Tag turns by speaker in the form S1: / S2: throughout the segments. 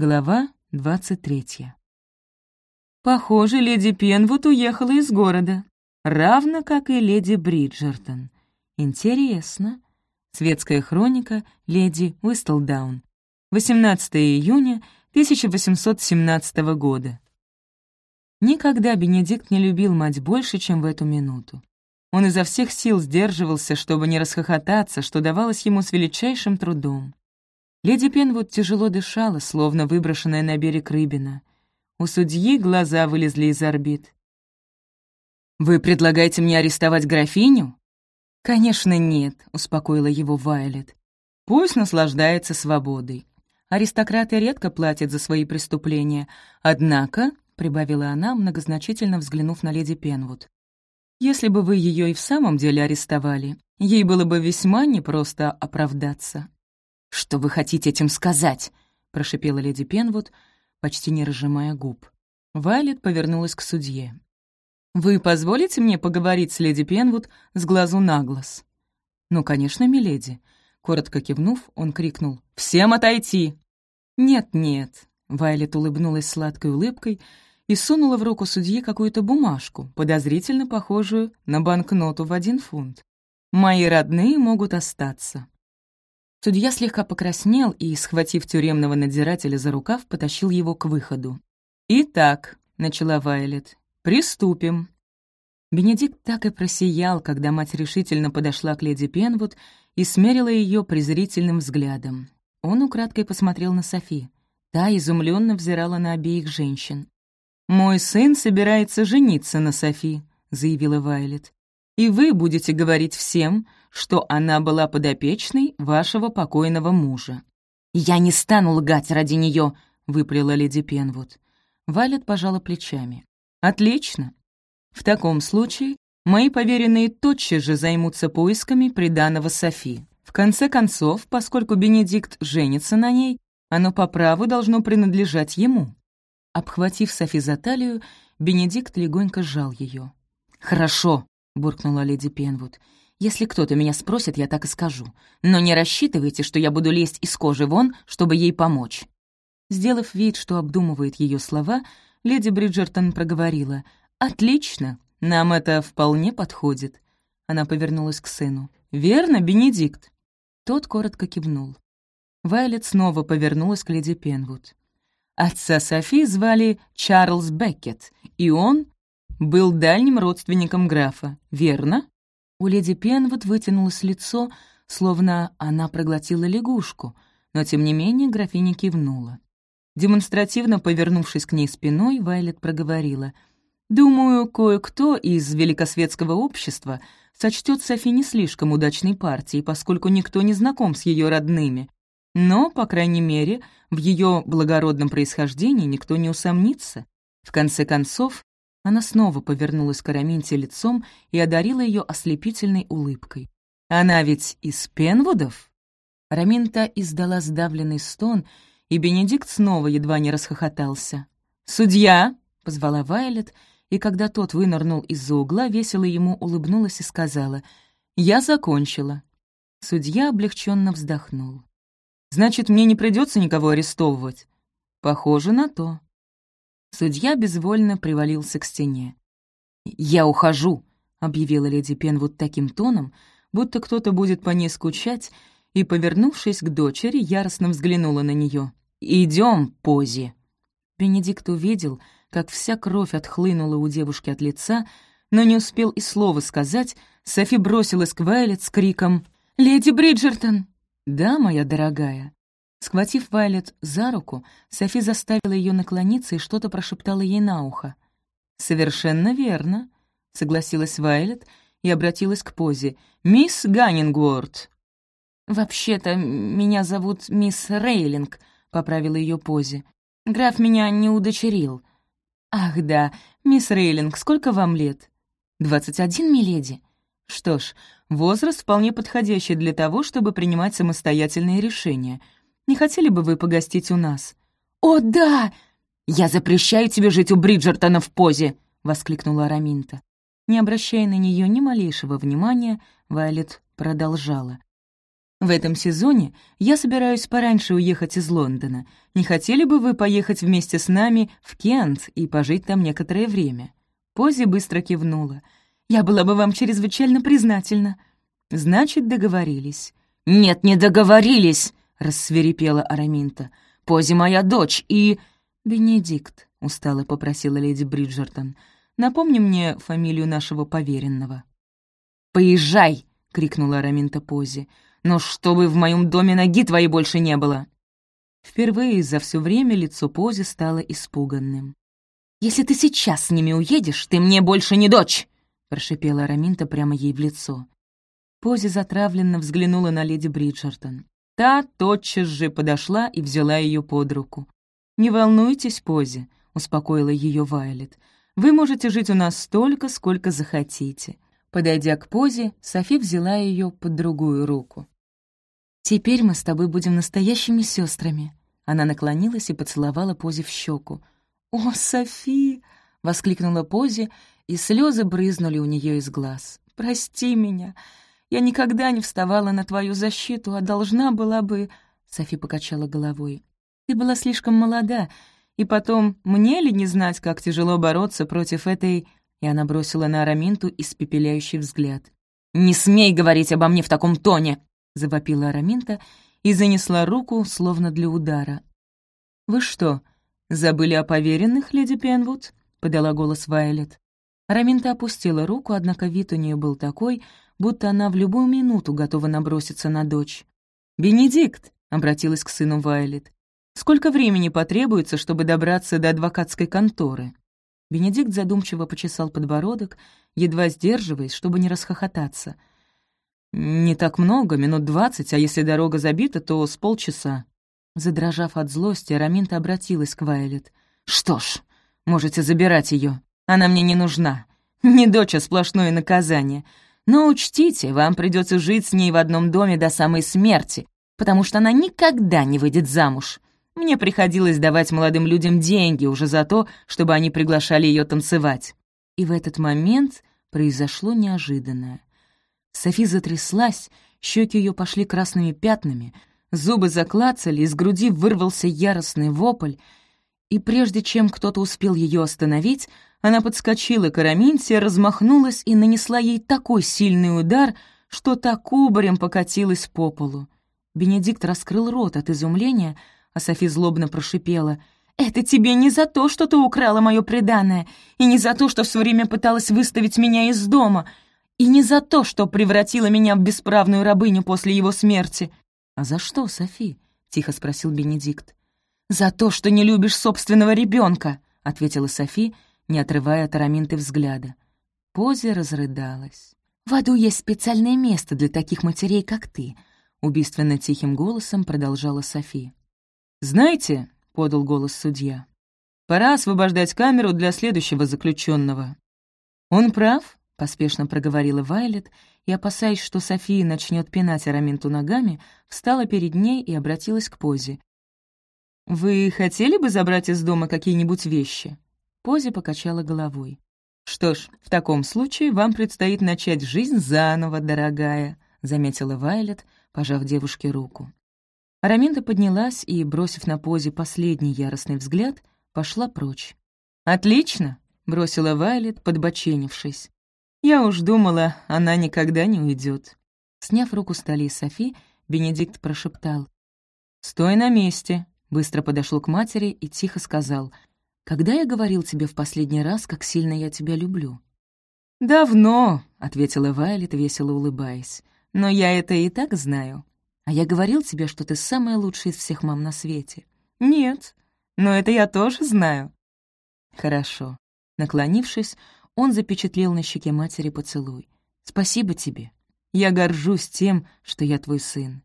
S1: Глава 23. Похоже, леди Пенвуд уехала из города, равно как и леди Бриджертон. Интересно. Светская хроника леди Уистлдаун. 18 июня 1817 года. Никогда Бенедикт не любил мать больше, чем в эту минуту. Он изо всех сил сдерживался, чтобы не расхохотаться, что давалось ему с величайшим трудом. Леди Пенвуд тяжело дышала, словно выброшенная на берег рыбина. У судьи глаза вылезли из орбит. «Вы предлагаете мне арестовать графиню?» «Конечно, нет», — успокоила его Вайлет. «Пусть наслаждается свободой. Аристократы редко платят за свои преступления. Однако», — прибавила она, многозначительно взглянув на леди Пенвуд, «если бы вы ее и в самом деле арестовали, ей было бы весьма непросто оправдаться». «Что вы хотите этим сказать?» — прошипела леди Пенвуд, почти не разжимая губ. Вайлет повернулась к судье. «Вы позволите мне поговорить с леди Пенвуд с глазу на глаз?» «Ну, конечно, миледи». Коротко кивнув, он крикнул «Всем отойти!» «Нет-нет», — Вайлет улыбнулась сладкой улыбкой и сунула в руку судьи какую-то бумажку, подозрительно похожую на банкноту в один фунт. «Мои родные могут остаться. Судья слегка покраснел и, схватив тюремного надзирателя за рукав, потащил его к выходу. «Итак», — начала Вайлет, — «приступим». Бенедикт так и просиял, когда мать решительно подошла к леди Пенвуд и смерила ее презрительным взглядом. Он украдкой посмотрел на Софи. Та изумленно взирала на обеих женщин. «Мой сын собирается жениться на Софи», — заявила Вайлет. «И вы будете говорить всем, что она была подопечной вашего покойного мужа». «Я не стану лгать ради нее, выплела леди Пенвуд. Валет пожала плечами. «Отлично. В таком случае мои поверенные тотчас же займутся поисками приданого Софи. В конце концов, поскольку Бенедикт женится на ней, оно по праву должно принадлежать ему». Обхватив Софи за талию, Бенедикт легонько сжал ее. «Хорошо», — буркнула леди Пенвуд. Если кто-то меня спросит, я так и скажу. Но не рассчитывайте, что я буду лезть из кожи вон, чтобы ей помочь». Сделав вид, что обдумывает ее слова, леди Бриджертон проговорила. «Отлично, нам это вполне подходит». Она повернулась к сыну. «Верно, Бенедикт?» Тот коротко кивнул. Вайлет снова повернулась к леди Пенвуд. Отца Софи звали Чарльз Беккет, и он был дальним родственником графа, верно? У леди Пенвуд вытянулось лицо, словно она проглотила лягушку, но тем не менее графиня кивнула. Демонстративно повернувшись к ней спиной, Вайлет проговорила. «Думаю, кое-кто из великосветского общества сочтет Софи не слишком удачной партией, поскольку никто не знаком с ее родными. Но, по крайней мере, в ее благородном происхождении никто не усомнится. В конце концов, она снова повернулась к Араминте лицом и одарила ее ослепительной улыбкой. «Она ведь из Пенвудов?» Араминта издала сдавленный стон, и Бенедикт снова едва не расхохотался. «Судья!» — позвала Вайлет, и когда тот вынырнул из-за угла, весело ему улыбнулась и сказала, «Я закончила». Судья облегченно вздохнул. «Значит, мне не придется никого арестовывать?» «Похоже на то». Судья безвольно привалился к стене. «Я ухожу», — объявила леди Пенвуд таким тоном, будто кто-то будет по ней скучать, и, повернувшись к дочери, яростно взглянула на нее. «Идем, Пози!» Бенедикт увидел, как вся кровь отхлынула у девушки от лица, но не успел и слова сказать, Софи бросилась к Вайлет с криком «Леди Бриджертон!» «Да, моя дорогая», Схватив Вайлет за руку, Софи заставила ее наклониться и что-то прошептала ей на ухо. «Совершенно верно», — согласилась Вайлет и обратилась к Позе. «Мисс Ганнингворд». «Вообще-то меня зовут мисс Рейлинг», — поправила ее Позе. «Граф меня не удочерил». «Ах да, мисс Рейлинг, сколько вам лет?» «Двадцать один, миледи?» «Что ж, возраст вполне подходящий для того, чтобы принимать самостоятельные решения», не хотели бы вы погостить у нас?» «О, да! Я запрещаю тебе жить у Бриджертона в позе!» — воскликнула Араминта. Не обращая на нее ни малейшего внимания, Вайлет продолжала. В этом сезоне я собираюсь пораньше уехать из Лондона. Не хотели бы вы поехать вместе с нами в Кент и пожить там некоторое время?» Пози быстро кивнула. «Я была бы вам чрезвычайно признательна». «Значит, договорились».
S2: «Нет, не договорились!» — рассверепела Араминта. «Пози моя дочь и...»
S1: «Бенедикт», — устало попросила леди Бриджертон. «Напомни мне фамилию нашего поверенного».
S2: «Поезжай!» — крикнула Араминта Пози но чтобы в моем доме ноги твоей больше не было!»
S1: Впервые за все время лицо Пози стало испуганным.
S2: «Если ты сейчас с ними уедешь, ты мне больше не дочь!» — прошипела Араминта прямо ей в лицо.
S1: Пози затравленно взглянула на леди Бриджертон. Та тотчас же подошла и взяла ее под руку. «Не волнуйтесь, Пози», — успокоила ее Вайлет. «Вы можете жить у нас столько, сколько захотите. Подойдя к позе, Софи взяла ее под другую руку. «Теперь мы с тобой будем настоящими сестрами. Она наклонилась и поцеловала Пози в щеку. «О, Софи!» — воскликнула Пози, и слезы брызнули у нее из глаз. «Прости меня. Я никогда не вставала на твою защиту, а должна была бы...» Софи покачала головой. «Ты была слишком молода, и потом, мне ли не знать, как тяжело бороться против этой и она бросила на Араминту испепеляющий взгляд.
S2: «Не смей говорить обо мне в таком тоне!» — завопила Араминта и занесла руку, словно для удара.
S1: «Вы что, забыли о поверенных, леди Пенвуд?» — подала голос Вайлет. Араминта опустила руку, однако вид у нее был такой, будто она в любую минуту готова наброситься на дочь. «Бенедикт!» — обратилась к сыну Вайлет. «Сколько времени потребуется, чтобы добраться до адвокатской конторы?» Бенедикт задумчиво почесал подбородок, едва сдерживаясь, чтобы не расхохотаться. «Не так много, минут двадцать, а если дорога забита, то с полчаса». Задрожав от злости, Раминта обратилась к Вайлет. «Что ж, можете забирать ее. Она мне не нужна. Не дочь, а сплошное наказание. Но учтите, вам придется жить с ней в одном доме до самой смерти, потому что она никогда не выйдет замуж. Мне приходилось давать молодым людям деньги уже за то, чтобы они приглашали ее танцевать. И в этот момент произошло неожиданное. Софи затряслась, щеки ее пошли красными пятнами, зубы заклацали, из груди вырвался яростный вопль, и прежде чем кто-то успел ее остановить, она подскочила к Араминте, размахнулась и нанесла ей такой сильный удар, что та кубарем покатилась по полу. Бенедикт раскрыл рот от изумления — а Софи злобно прошипела. «Это тебе не за то, что ты украла мое преданное, и не за то, что все время пыталась выставить меня из дома, и не за то, что превратила меня в бесправную рабыню после его смерти». «А за что, Софи?» — тихо спросил Бенедикт. «За то, что не любишь собственного ребенка, ответила Софи, не отрывая от Араминты взгляда. Пози разрыдалась. «В аду есть специальное место для таких матерей, как ты», — убийственно тихим голосом продолжала Софи. «Знаете», — подал голос судья, — «пора освобождать камеру для следующего заключенного. «Он прав», — поспешно проговорила Вайлет, и, опасаясь, что София начнет пинать Араминту ногами, встала перед ней и обратилась к Позе. «Вы хотели бы забрать из дома какие-нибудь вещи?» Пози покачала головой. «Что ж, в таком случае вам предстоит начать жизнь заново, дорогая», — заметила Вайлет, пожав девушке руку. Араминда поднялась и, бросив на позе последний яростный взгляд, пошла прочь. «Отлично!» — бросила Вайлет, подбоченившись. «Я уж думала, она никогда не уйдет. Сняв руку с талии Софи, Бенедикт прошептал. «Стой на месте!» — быстро подошел к матери и тихо сказал. «Когда я говорил тебе в последний раз, как сильно я тебя люблю?» «Давно», — ответила Вайлет, весело улыбаясь. «Но я это и так знаю. А я говорил тебе, что ты самая лучшая из всех мам на свете. Нет, но это я тоже знаю. Хорошо. Наклонившись, он запечатлел на щеке матери поцелуй. Спасибо тебе. Я горжусь тем, что я твой сын.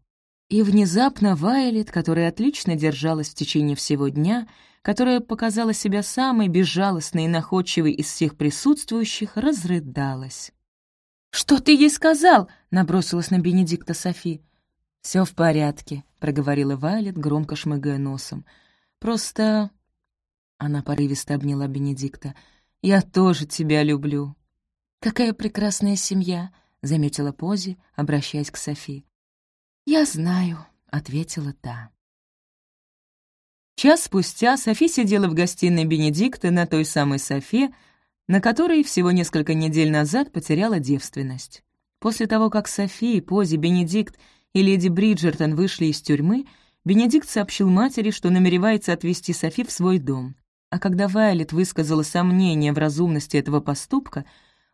S1: И внезапно Вайлет, которая отлично держалась в течение всего дня, которая показала себя самой безжалостной и находчивой из всех присутствующих, разрыдалась. «Что ты ей сказал?» — набросилась на Бенедикта Софи. Все в порядке», — проговорила Вайлет, громко шмыгая носом. «Просто...» Она порывисто обняла Бенедикта. «Я тоже тебя люблю». «Какая прекрасная семья», — заметила Пози, обращаясь к Софи. «Я знаю», — ответила та. Час спустя Софи сидела в гостиной Бенедикта на той самой софе, на которой всего несколько недель назад потеряла девственность. После того, как Софи, Пози, Бенедикт и леди Бриджертон вышли из тюрьмы, Бенедикт сообщил матери, что намеревается отвезти Софи в свой дом. А когда Вайлет высказала сомнение в разумности этого поступка,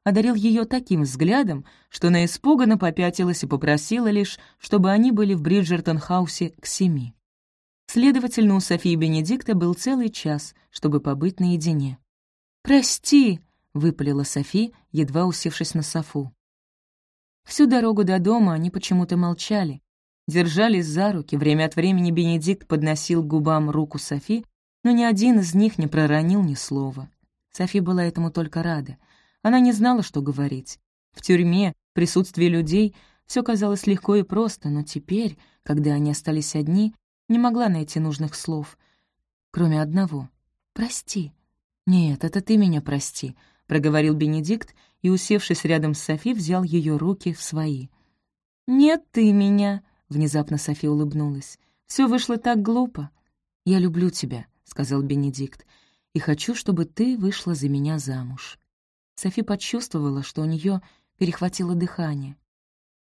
S1: одарил ее таким взглядом, что она испуганно попятилась и попросила лишь, чтобы они были в Бриджертон-хаусе к семи. Следовательно, у Софии Бенедикта был целый час, чтобы побыть наедине. «Прости!» — выпалила Софи, едва усевшись на софу. Всю дорогу до дома они почему-то молчали, держались за руки, время от времени Бенедикт подносил к губам руку Софи, но ни один из них не проронил ни слова. Софи была этому только рада. Она не знала, что говорить. В тюрьме, в присутствии людей, все казалось легко и просто, но теперь, когда они остались одни, не могла найти нужных слов, кроме одного — «прости». «Нет, это ты меня прости», — проговорил Бенедикт и, усевшись рядом с Софи, взял ее руки в свои. «Нет, ты меня», — внезапно Софи улыбнулась. Все вышло так глупо». «Я люблю тебя», — сказал Бенедикт, «и хочу, чтобы ты вышла за меня замуж». Софи почувствовала, что у нее перехватило дыхание.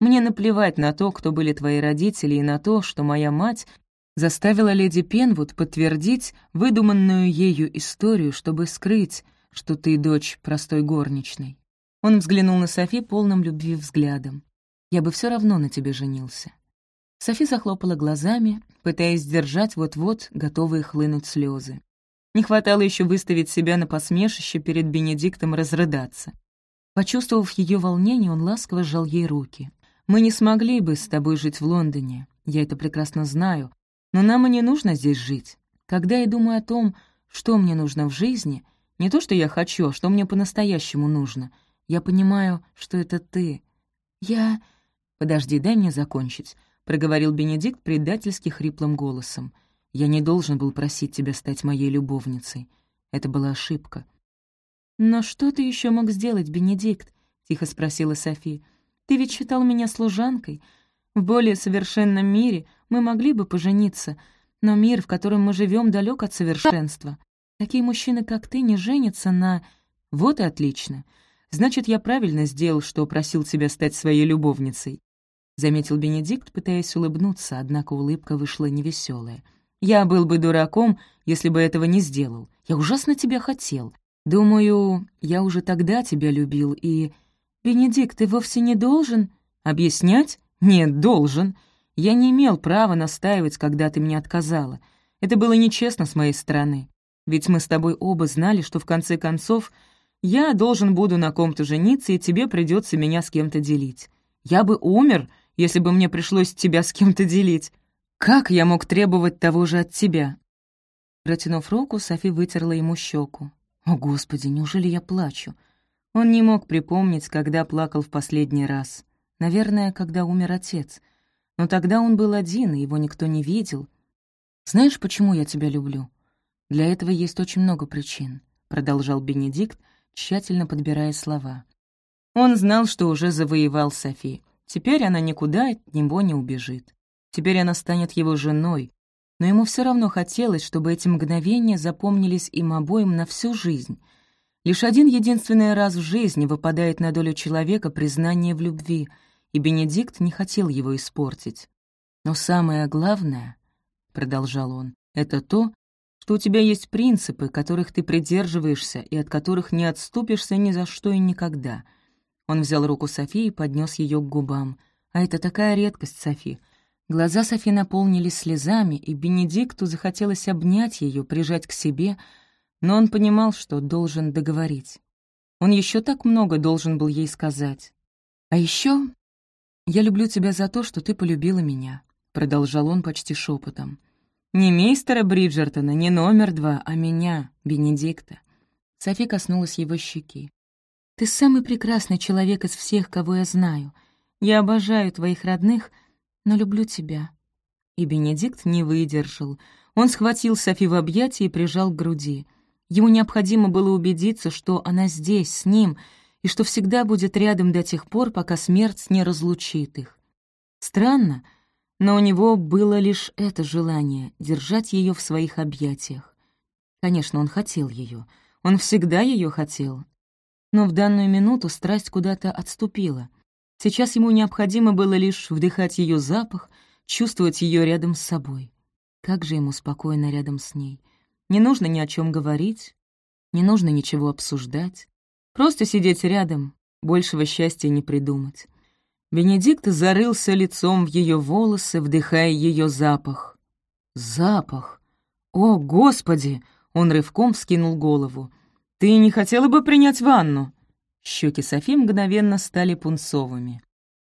S1: «Мне наплевать на то, кто были твои родители, и на то, что моя мать заставила леди Пенвуд подтвердить выдуманную ею историю, чтобы скрыть, что ты дочь простой горничной. Он взглянул на Софи полным любви взглядом. «Я бы все равно на тебе женился». Софи захлопала глазами, пытаясь сдержать вот-вот готовые хлынуть слезы. Не хватало еще выставить себя на посмешище перед Бенедиктом разрыдаться. Почувствовав ее волнение, он ласково сжал ей руки. «Мы не смогли бы с тобой жить в Лондоне, я это прекрасно знаю, но нам и не нужно здесь жить. Когда я думаю о том, что мне нужно в жизни, не то, что я хочу, а что мне по-настоящему нужно, я понимаю, что это ты. Я... Подожди, дай мне закончить, — проговорил Бенедикт предательски хриплым голосом. Я не должен был просить тебя стать моей любовницей. Это была ошибка. «Но что ты еще мог сделать, Бенедикт?» — тихо спросила Софи. «Ты ведь считал меня служанкой, в более совершенном мире мы могли бы пожениться, но мир, в котором мы живем, далек от совершенства. Такие мужчины, как ты, не женятся на... Вот и отлично. Значит, я правильно сделал, что просил тебя стать своей любовницей. Заметил Бенедикт, пытаясь улыбнуться, однако улыбка вышла невеселая. Я был бы дураком, если бы этого не сделал. Я ужасно тебя хотел. Думаю, я уже тогда тебя любил, и... Бенедикт, ты вовсе не должен... Объяснять? «Нет, должен. Я не имел права настаивать, когда ты мне отказала. Это было нечестно с моей стороны. Ведь мы с тобой оба знали, что в конце концов я должен буду на ком-то жениться, и тебе придется меня с кем-то делить. Я бы умер, если бы мне пришлось тебя с кем-то делить. Как я мог требовать того же от тебя?» Протянув руку, Софи вытерла ему щеку. «О, Господи, неужели я плачу?» Он не мог припомнить, когда плакал в последний раз. Наверное, когда умер отец. Но тогда он был один, и его никто не видел. «Знаешь, почему я тебя люблю? Для этого есть очень много причин», — продолжал Бенедикт, тщательно подбирая слова. Он знал, что уже завоевал Софи. Теперь она никуда от него не убежит. Теперь она станет его женой. Но ему все равно хотелось, чтобы эти мгновения запомнились им обоим на всю жизнь. Лишь один единственный раз в жизни выпадает на долю человека признание в любви — и Бенедикт не хотел его испортить. «Но самое главное, — продолжал он, — это то, что у тебя есть принципы, которых ты придерживаешься и от которых не отступишься ни за что и никогда». Он взял руку Софи и поднес ее к губам. «А это такая редкость, Софи». Глаза Софи наполнились слезами, и Бенедикту захотелось обнять ее, прижать к себе, но он понимал, что должен договорить. Он еще так много должен был ей сказать. А еще «Я люблю тебя за то, что ты полюбила меня», — продолжал он почти шепотом. «Не мистера Бриджертона, не номер два, а меня, Бенедикта». Софи коснулась его щеки. «Ты самый прекрасный человек из всех, кого я знаю. Я обожаю твоих родных, но люблю тебя». И Бенедикт не выдержал. Он схватил Софи в объятия и прижал к груди. Ему необходимо было убедиться, что она здесь, с ним — и что всегда будет рядом до тех пор, пока смерть не разлучит их. Странно, но у него было лишь это желание — держать ее в своих объятиях. Конечно, он хотел ее, он всегда ее хотел. Но в данную минуту страсть куда-то отступила. Сейчас ему необходимо было лишь вдыхать ее запах, чувствовать ее рядом с собой. Как же ему спокойно рядом с ней. Не нужно ни о чем говорить, не нужно ничего обсуждать. Просто сидеть рядом, большего счастья не придумать. Бенедикт зарылся лицом в ее волосы, вдыхая ее запах. Запах! О, Господи! Он рывком вскинул голову. «Ты не хотела бы принять ванну?» Щеки Софи мгновенно стали пунцовыми.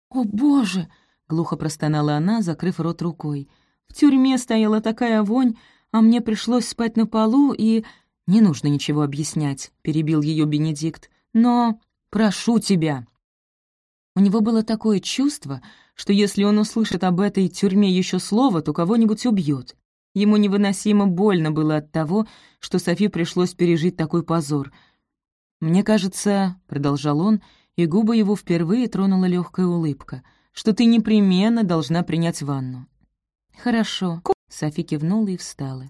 S1: «О, Боже!» — глухо простонала она, закрыв рот рукой. «В тюрьме стояла такая вонь, а мне пришлось спать на полу, и...» «Не нужно ничего объяснять», — перебил ее Бенедикт. «Но прошу тебя». У него было такое чувство, что если он услышит об этой тюрьме еще слово, то кого-нибудь убьет. Ему невыносимо больно было от того, что Софи пришлось пережить такой позор. «Мне кажется», — продолжал он, и губы его впервые тронула легкая улыбка, «что ты непременно должна принять ванну». «Хорошо», — Софи кивнула и встала.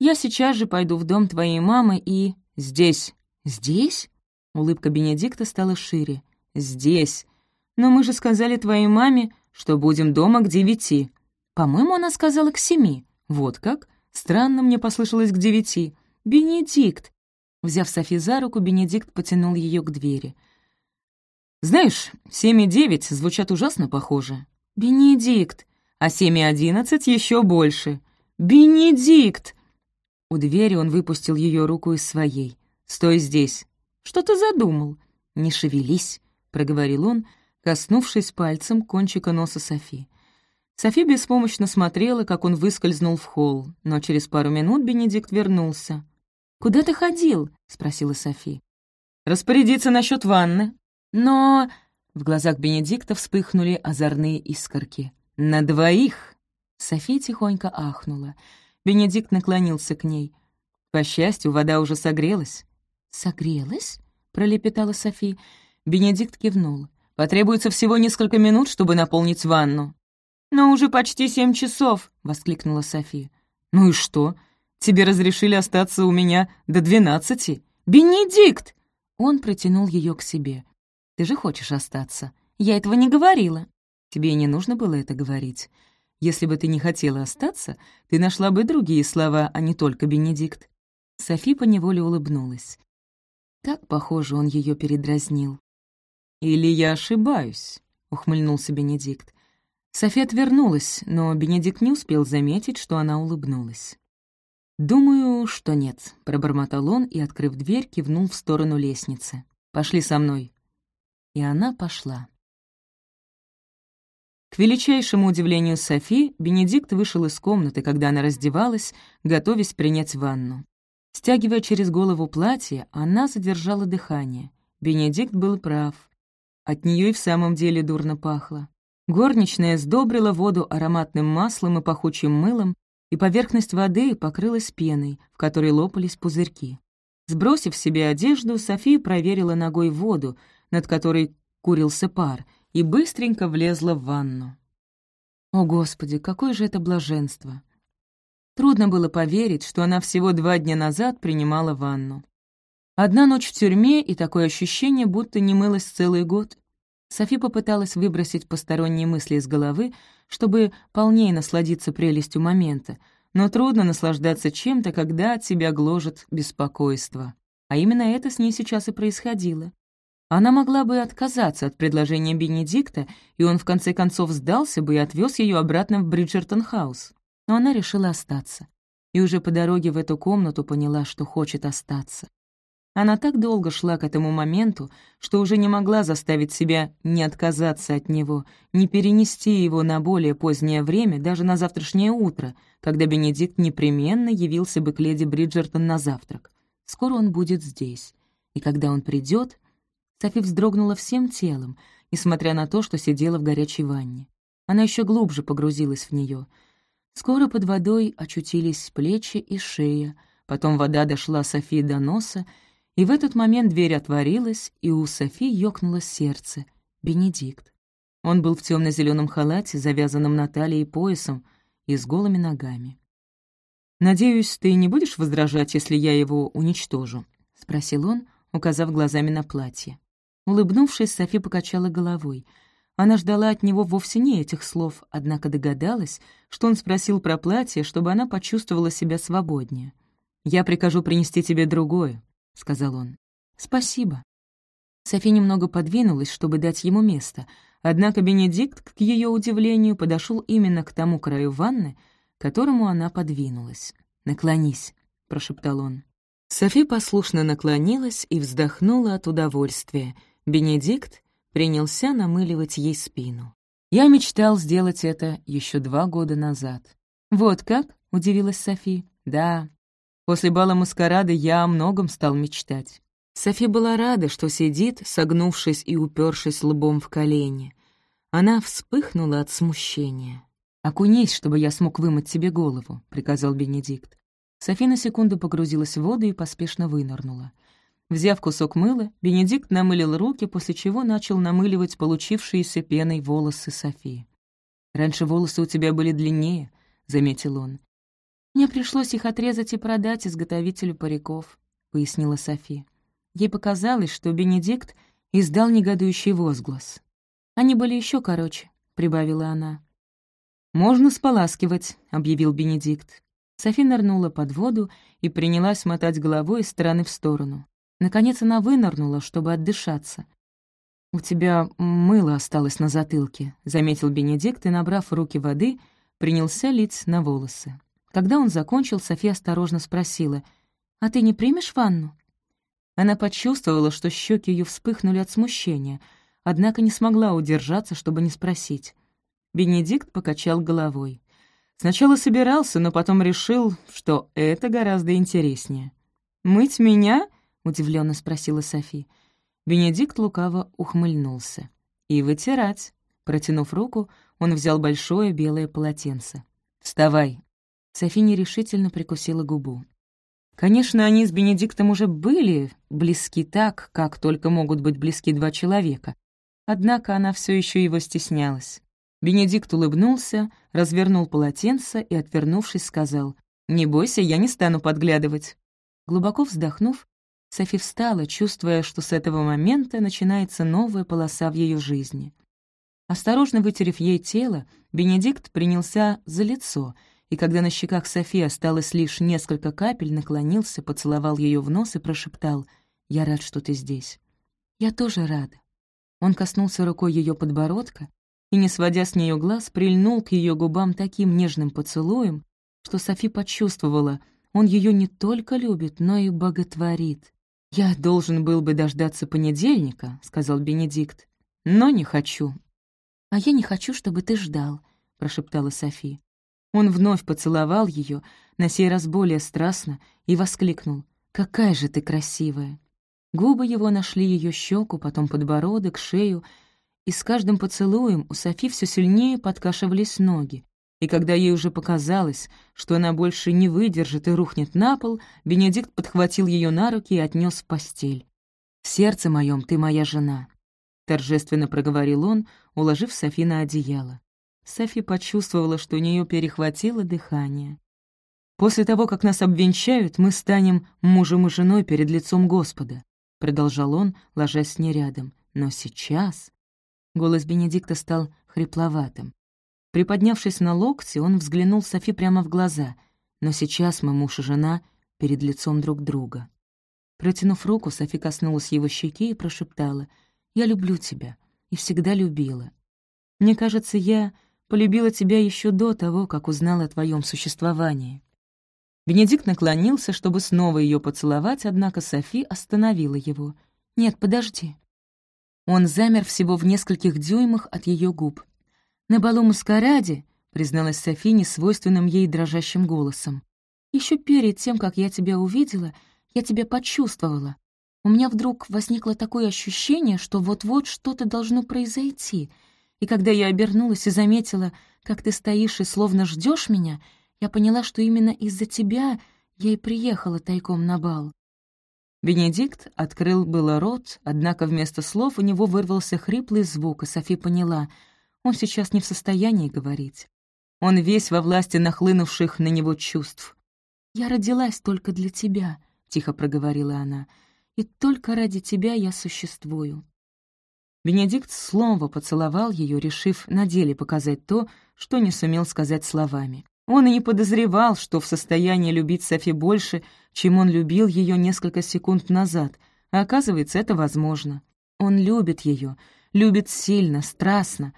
S1: «Я сейчас же пойду в дом твоей мамы и...» «Здесь». «Здесь?» Улыбка Бенедикта стала шире. «Здесь. Но мы же сказали твоей маме, что будем дома к девяти. По-моему, она сказала к семи. Вот как? Странно мне послышалось к девяти. Бенедикт!» Взяв Софи за руку, Бенедикт потянул ее к двери. «Знаешь, семь и девять звучат ужасно похоже». «Бенедикт!» «А семь и одиннадцать еще больше». «Бенедикт!» У двери он выпустил ее руку из своей. «Стой здесь». «Что ты задумал?» «Не шевелись», — проговорил он, коснувшись пальцем кончика носа Софи. Софи беспомощно смотрела, как он выскользнул в холл, но через пару минут Бенедикт вернулся. «Куда ты ходил?» — спросила Софи. «Распорядиться насчет ванны». «Но...» — в глазах Бенедикта вспыхнули озорные искорки. «На двоих!» Софи тихонько ахнула. Бенедикт наклонился к ней. По счастью, вода уже согрелась. «Согрелась?» — пролепетала Софи. Бенедикт кивнул. «Потребуется всего несколько минут, чтобы наполнить ванну». «Но уже почти семь часов!» — воскликнула София. «Ну и что? Тебе разрешили остаться у меня до двенадцати?» «Бенедикт!» Он протянул ее к себе. «Ты же хочешь остаться?» «Я этого не говорила». «Тебе не нужно было это говорить. Если бы ты не хотела остаться, ты нашла бы другие слова, а не только Бенедикт». Софи поневоле улыбнулась. Как похоже он ее передразнил. «Или я ошибаюсь?» — ухмыльнулся Бенедикт. София отвернулась, но Бенедикт не успел заметить, что она улыбнулась. «Думаю, что нет», — пробормотал он и, открыв дверь, кивнул в сторону лестницы. «Пошли со мной». И она пошла. К величайшему удивлению Софи, Бенедикт вышел из комнаты, когда она раздевалась, готовясь принять ванну. Стягивая через голову платье, она задержала дыхание. Бенедикт был прав. От нее и в самом деле дурно пахло. Горничная сдобрила воду ароматным маслом и пахучим мылом, и поверхность воды покрылась пеной, в которой лопались пузырьки. Сбросив себе одежду, София проверила ногой воду, над которой курился пар, и быстренько влезла в ванну. О, Господи, какое же это блаженство! Трудно было поверить, что она всего два дня назад принимала ванну. Одна ночь в тюрьме и такое ощущение, будто не мылась целый год. Софи попыталась выбросить посторонние мысли из головы, чтобы полнее насладиться прелестью момента, но трудно наслаждаться чем-то, когда от тебя гложет беспокойство. А именно это с ней сейчас и происходило. Она могла бы отказаться от предложения Бенедикта, и он в конце концов сдался бы и отвез ее обратно в Бриджертон-хаус. Но она решила остаться. И уже по дороге в эту комнату поняла, что хочет остаться. Она так долго шла к этому моменту, что уже не могла заставить себя не отказаться от него, не перенести его на более позднее время, даже на завтрашнее утро, когда Бенедикт непременно явился бы к леди Бриджертон на завтрак. Скоро он будет здесь. И когда он придет, Софи вздрогнула всем телом, несмотря на то, что сидела в горячей ванне. Она еще глубже погрузилась в нее. Скоро под водой очутились плечи и шея, потом вода дошла Софии до носа, и в этот момент дверь отворилась, и у Софи ёкнуло сердце. Бенедикт. Он был в темно зеленом халате, завязанном на талии поясом, и с голыми ногами. «Надеюсь, ты не будешь возражать, если я его уничтожу?» — спросил он, указав глазами на платье. Улыбнувшись, Софи покачала головой. Она ждала от него вовсе не этих слов, однако догадалась, что он спросил про платье, чтобы она почувствовала себя свободнее. «Я прикажу принести тебе другое», — сказал он. «Спасибо». Софи немного подвинулась, чтобы дать ему место, однако Бенедикт, к ее удивлению, подошел именно к тому краю ванны, которому она подвинулась. «Наклонись», — прошептал он. Софи послушно наклонилась и вздохнула от удовольствия. Бенедикт принялся намыливать ей спину. Я мечтал сделать это еще два года назад. «Вот как?» — удивилась Софи. «Да. После бала маскарада я о многом стал мечтать. Софи была рада, что сидит, согнувшись и упершись лбом в колени. Она вспыхнула от смущения. «Окунись, чтобы я смог вымыть тебе голову», — приказал Бенедикт. Софи на секунду погрузилась в воду и поспешно вынырнула. Взяв кусок мыла, Бенедикт намылил руки, после чего начал намыливать получившиеся пеной волосы Софи. «Раньше волосы у тебя были длиннее», — заметил он. «Мне пришлось их отрезать и продать изготовителю париков», — пояснила Софи. Ей показалось, что Бенедикт издал негодующий возглас. «Они были еще короче», — прибавила она. «Можно споласкивать», — объявил Бенедикт. Софи нырнула под воду и принялась мотать головой из стороны в сторону. Наконец она вынырнула, чтобы отдышаться. «У тебя мыло осталось на затылке», — заметил Бенедикт и, набрав руки воды, принялся лить на волосы. Когда он закончил, София осторожно спросила, «А ты не примешь ванну?» Она почувствовала, что щеки ее вспыхнули от смущения, однако не смогла удержаться, чтобы не спросить. Бенедикт покачал головой. Сначала собирался, но потом решил, что это гораздо интереснее. «Мыть меня?» — удивленно спросила Софи. Бенедикт лукаво ухмыльнулся. «И вытирать». Протянув руку, он взял большое белое полотенце. «Вставай». Софи нерешительно прикусила губу. Конечно, они с Бенедиктом уже были близки так, как только могут быть близки два человека. Однако она все еще его стеснялась. Бенедикт улыбнулся, развернул полотенце и, отвернувшись, сказал, «Не бойся, я не стану подглядывать». Глубоко вздохнув, Софи встала, чувствуя, что с этого момента начинается новая полоса в ее жизни. Осторожно вытерев ей тело, Бенедикт принялся за лицо — и когда на щеках Софи осталось лишь несколько капель, наклонился, поцеловал ее в нос и прошептал «Я рад, что ты здесь». «Я тоже рада». Он коснулся рукой ее подбородка и, не сводя с нее глаз, прильнул к ее губам таким нежным поцелуем, что Софи почувствовала, он ее не только любит, но и боготворит. «Я должен был бы дождаться понедельника», — сказал Бенедикт, — «но не хочу». «А я не хочу, чтобы ты ждал», — прошептала Софи. Он вновь поцеловал ее, на сей раз более страстно, и воскликнул «Какая же ты красивая!» Губы его нашли ее щеку, потом подбородок, шею, и с каждым поцелуем у Софи все сильнее подкашивались ноги. И когда ей уже показалось, что она больше не выдержит и рухнет на пол, Бенедикт подхватил ее на руки и отнес в постель. «В сердце моем ты моя жена», — торжественно проговорил он, уложив Софи на одеяло. Софи почувствовала, что у нее перехватило дыхание. «После того, как нас обвенчают, мы станем мужем и женой перед лицом Господа», — продолжал он, ложась с ней рядом. «Но сейчас...» Голос Бенедикта стал хрипловатым. Приподнявшись на локте, он взглянул Софи прямо в глаза. «Но сейчас мы муж и жена перед лицом друг друга». Протянув руку, Софи коснулась его щеки и прошептала, «Я люблю тебя и всегда любила. Мне кажется, я полюбила тебя еще до того, как узнала о твоем существовании». Бенедикт наклонился, чтобы снова ее поцеловать, однако Софи остановила его. «Нет, подожди». Он замер всего в нескольких дюймах от ее губ. «На балу маскараде», — призналась Софи несвойственным ей дрожащим голосом, еще перед тем, как я тебя увидела, я тебя почувствовала. У меня вдруг возникло такое ощущение, что вот-вот что-то должно произойти — и когда я обернулась и заметила, как ты стоишь и словно ждешь меня, я поняла, что именно из-за тебя я и приехала тайком на бал. Бенедикт открыл было рот, однако вместо слов у него вырвался хриплый звук, и Софи поняла, Он сейчас не в состоянии говорить. Он весь во власти нахлынувших на него чувств. «Я родилась только для тебя», — тихо проговорила она, «и только ради тебя я существую». Бенедикт снова поцеловал ее, решив на деле показать то, что не сумел сказать словами. Он и не подозревал, что в состоянии любить Софи больше, чем он любил ее несколько секунд назад, а оказывается, это возможно. Он любит ее, любит сильно, страстно,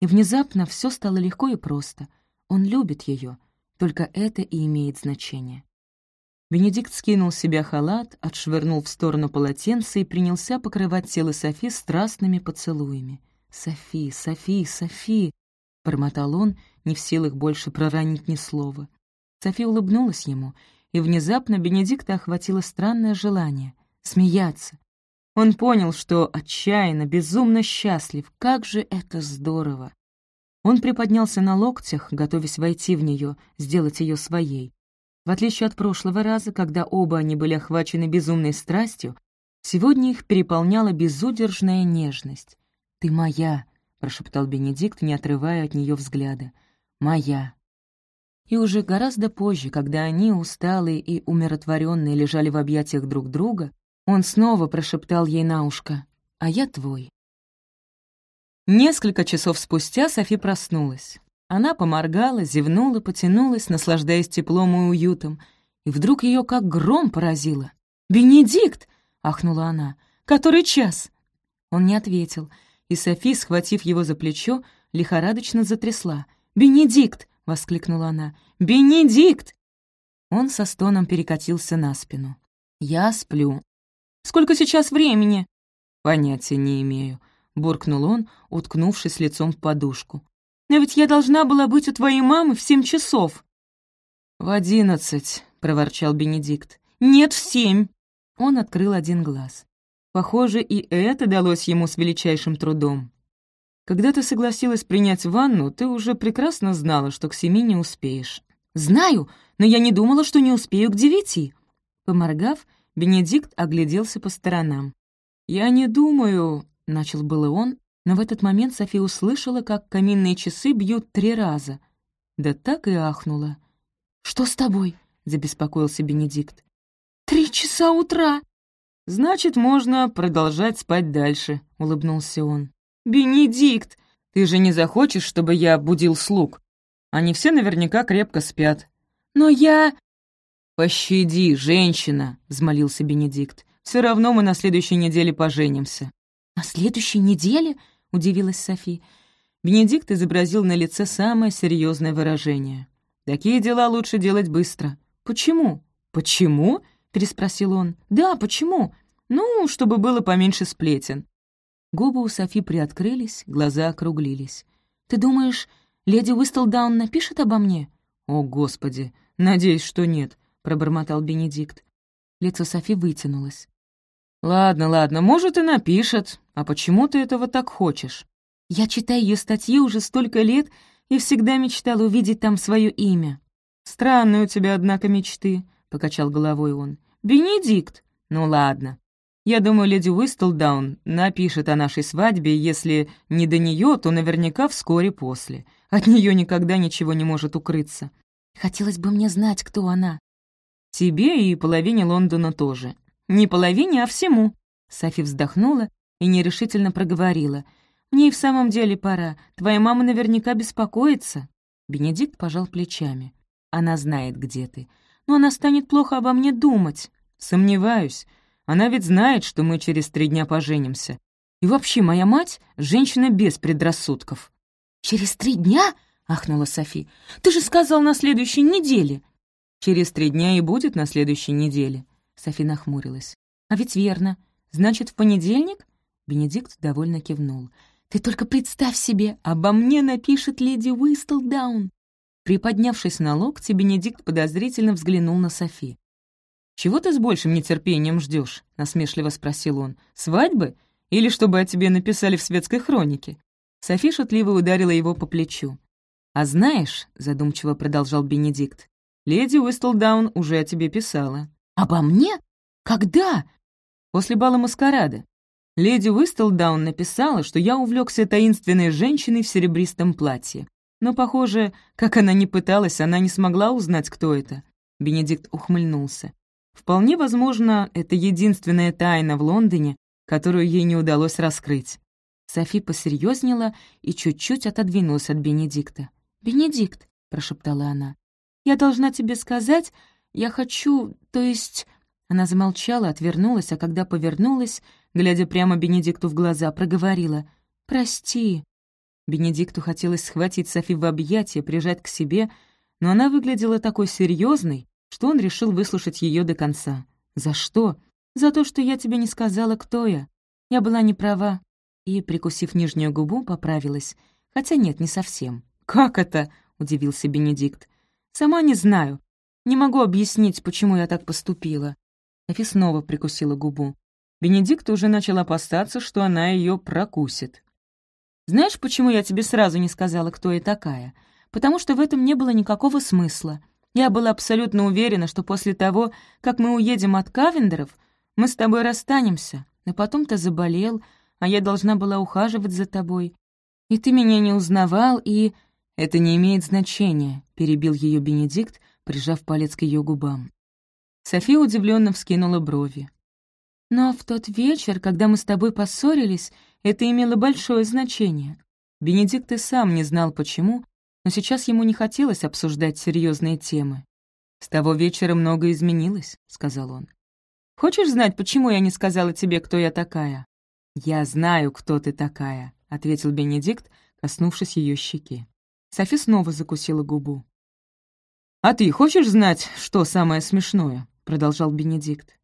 S1: и внезапно все стало легко и просто. Он любит ее, только это и имеет значение. Бенедикт скинул с себя халат, отшвырнул в сторону полотенце и принялся покрывать тело Софи страстными поцелуями. «Софи, Софи, Софи!» — бормотал он, не в силах больше проронить ни слова. Софи улыбнулась ему, и внезапно Бенедикта охватило странное желание — смеяться. Он понял, что отчаянно, безумно счастлив. Как же это здорово! Он приподнялся на локтях, готовясь войти в нее, сделать ее своей. В отличие от прошлого раза, когда оба они были охвачены безумной страстью, сегодня их переполняла безудержная нежность. «Ты моя», — прошептал Бенедикт, не отрывая от нее взгляда. «Моя». И уже гораздо позже, когда они, усталые и умиротворенные, лежали в объятиях друг друга, он снова прошептал ей на ушко «А я твой». Несколько часов спустя Софи проснулась. Она поморгала, зевнула, потянулась, наслаждаясь теплом и уютом, и вдруг ее как гром поразило. «Бенедикт!» — ахнула она. «Который час?» Он не ответил, и Софи, схватив его за плечо, лихорадочно затрясла. «Бенедикт!» — воскликнула она. «Бенедикт!» Он со стоном перекатился на спину. «Я сплю». «Сколько сейчас времени?» «Понятия не имею», — буркнул он, уткнувшись лицом в подушку. Но ведь я должна была быть у твоей мамы в семь часов». «В одиннадцать», — проворчал Бенедикт. «Нет, в семь». Он открыл один глаз. Похоже, и это далось ему с величайшим трудом. «Когда ты согласилась принять ванну, ты уже прекрасно знала, что к семи не успеешь». «Знаю, но я не думала, что не успею к девяти». Поморгав, Бенедикт огляделся по сторонам. «Я не думаю...» — начал было он, но в этот момент София услышала, как каминные часы бьют три раза. Да так и ахнула. «Что с тобой?» — забеспокоился Бенедикт. «Три часа утра!» «Значит, можно продолжать спать дальше», — улыбнулся он. «Бенедикт, ты же не захочешь, чтобы я будил слуг? Они все наверняка крепко спят». «Но я...» «Пощади, женщина», — взмолился Бенедикт. «Все равно мы на следующей неделе поженимся». «На следующей неделе?» Удивилась Софи. Бенедикт изобразил на лице самое серьезное выражение. «Такие дела лучше делать быстро». «Почему?» «Почему?» — переспросил он. «Да, почему?» «Ну, чтобы было поменьше сплетен». Губы у Софи приоткрылись, глаза округлились. «Ты думаешь, леди Уистлдаун напишет обо мне?» «О, Господи! Надеюсь, что нет», — пробормотал Бенедикт. Лицо Софи вытянулось. «Ладно, ладно, может, и напишет. А почему ты этого так хочешь?» «Я читаю ее статьи уже столько лет и всегда мечтала увидеть там свое имя». «Странные у тебя, однако, мечты», — покачал головой он. «Бенедикт! Ну ладно. Я думаю, леди Уистлдаун напишет о нашей свадьбе, если не до нее, то наверняка вскоре после. От нее никогда ничего не может укрыться. Хотелось бы мне знать, кто она. Тебе и половине Лондона тоже. Не половине, а всему». Софи вздохнула и нерешительно проговорила. «Мне и в самом деле пора. Твоя мама наверняка беспокоится». Бенедикт пожал плечами. «Она знает, где ты. Но она станет плохо обо мне думать». «Сомневаюсь. Она ведь знает, что мы через три дня поженимся. И вообще, моя мать — женщина без предрассудков». «Через три дня?» — ахнула Софи. «Ты же сказал на следующей неделе». «Через три дня и будет на следующей неделе», Софи нахмурилась. «А ведь верно. Значит, в понедельник?» Бенедикт довольно кивнул. «Ты только представь себе, обо мне напишет леди Уистлдаун!» Приподнявшись на локте, Бенедикт подозрительно взглянул на Софи. «Чего ты с большим нетерпением ждешь? насмешливо спросил он. «Свадьбы? Или чтобы о тебе написали в светской хронике?» Софи шутливо ударила его по плечу. «А знаешь», — задумчиво продолжал Бенедикт, «леди Уистлдаун уже о тебе писала». «Обо мне? Когда?» «После бала маскарада. Леди Уистлдаун написала, что я увлекся таинственной женщиной в серебристом платье. Но, похоже, как она ни пыталась, она не смогла узнать, кто это. Бенедикт ухмыльнулся. Вполне возможно, это единственная тайна в Лондоне, которую ей не удалось раскрыть. Софи посерьезнела и чуть-чуть отодвинулась от Бенедикта. «Бенедикт», — прошептала она, — «я должна тебе сказать, я хочу, то есть...» Она замолчала, отвернулась, а когда повернулась, глядя прямо Бенедикту в глаза, проговорила «Прости». Бенедикту хотелось схватить Софи в объятия, прижать к себе, но она выглядела такой серьезной, что он решил выслушать ее до конца. «За что?» «За то, что я тебе не сказала, кто я. Я была не права». И, прикусив нижнюю губу, поправилась. Хотя нет, не совсем. «Как это?» — удивился Бенедикт. «Сама не знаю. Не могу объяснить, почему я так поступила». Эфи снова прикусила губу. Бенедикт уже начал опасаться, что она ее прокусит. «Знаешь, почему я тебе сразу не сказала, кто я такая? Потому что в этом не было никакого смысла. Я была абсолютно уверена, что после того, как мы уедем от Кавендеров, мы с тобой расстанемся, но потом ты заболел, а я должна была ухаживать за тобой. И ты меня не узнавал, и...» «Это не имеет значения», — перебил ее Бенедикт, прижав палец к ее губам. София удивленно вскинула брови. «Но в тот вечер, когда мы с тобой поссорились, это имело большое значение. Бенедикт и сам не знал, почему, но сейчас ему не хотелось обсуждать серьезные темы. «С того вечера многое изменилось», — сказал он. «Хочешь знать, почему я не сказала тебе, кто я такая?» «Я знаю, кто ты такая», — ответил Бенедикт, коснувшись ее щеки. Софи снова закусила губу. «А ты хочешь знать, что самое смешное?» — продолжал Бенедикт.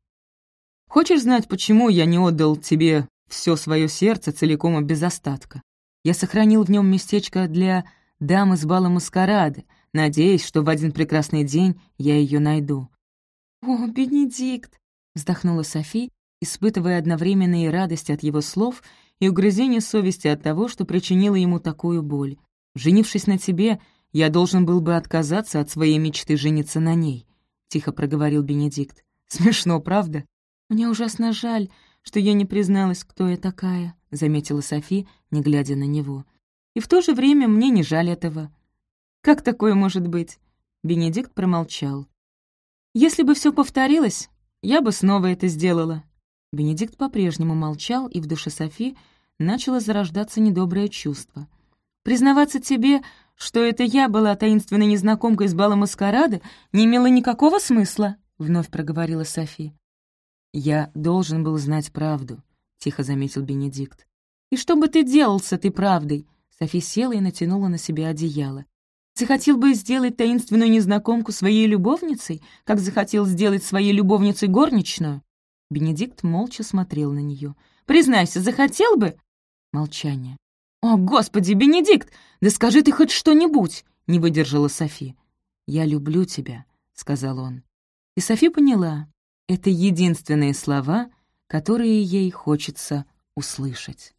S1: «Хочешь знать, почему я не отдал тебе все свое сердце целиком и без остатка? Я сохранил в нем местечко для дамы с бала маскарады, надеясь, что в один прекрасный день я ее найду». «О, Бенедикт!» вздохнула Софи, испытывая одновременно и радость от его слов, и угрызение совести от того, что причинила ему такую боль. «Женившись на тебе, я должен был бы отказаться от своей мечты жениться на ней», — тихо проговорил Бенедикт. «Смешно, правда?» «Мне ужасно жаль, что я не призналась, кто я такая», — заметила Софи, не глядя на него. «И в то же время мне не жаль этого». «Как такое может быть?» Бенедикт промолчал. «Если бы все повторилось, я бы снова это сделала». Бенедикт по-прежнему молчал, и в душе Софи начало зарождаться недоброе чувство. «Признаваться тебе, что это я была таинственной незнакомкой из бала маскарада, не имело никакого смысла», — вновь проговорила Софи. «Я должен был знать правду», — тихо заметил Бенедикт. «И что бы ты делал с этой правдой?» Софи села и натянула на себя одеяло. Захотел бы сделать таинственную незнакомку своей любовницей, как захотел сделать своей любовницей горничную?» Бенедикт молча смотрел на нее. «Признайся, захотел бы?» Молчание. «О, Господи, Бенедикт! Да скажи ты хоть что-нибудь!» — не выдержала Софи. «Я люблю тебя», — сказал он. И Софи поняла, это единственные слова, которые ей хочется услышать.